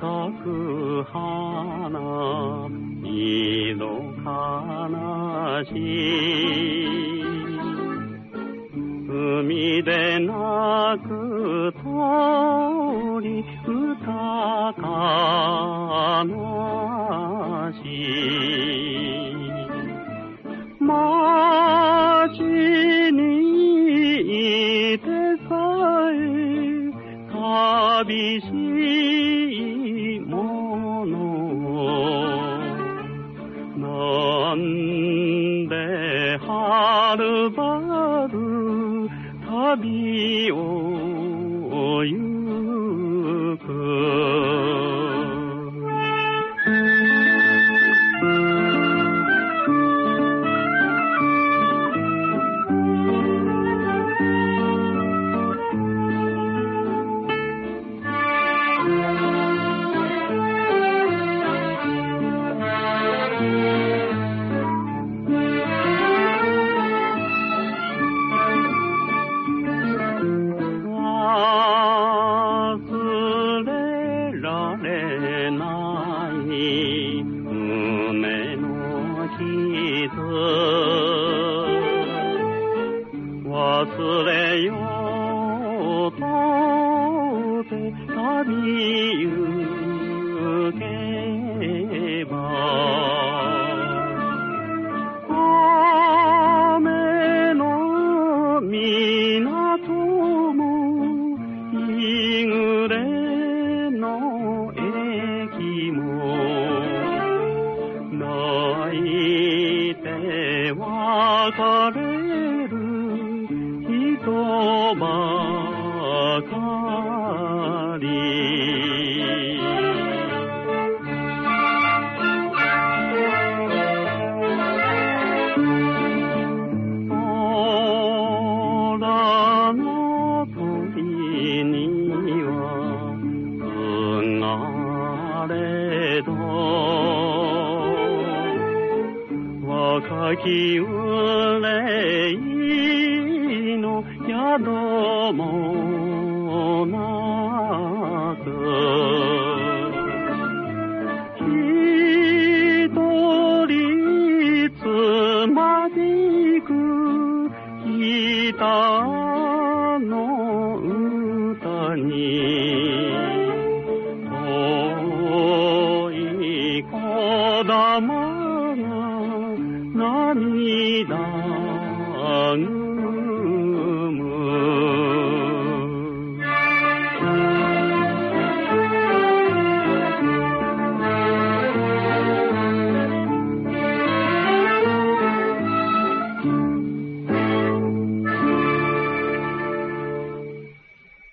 咲く花いの悲しい海で泣く通り歌悲し。い街にいてさえ旅しなんではるばる旅を うとて旅若き憂いの宿もなく一人つまじく北の歌に遠い子玉が涙が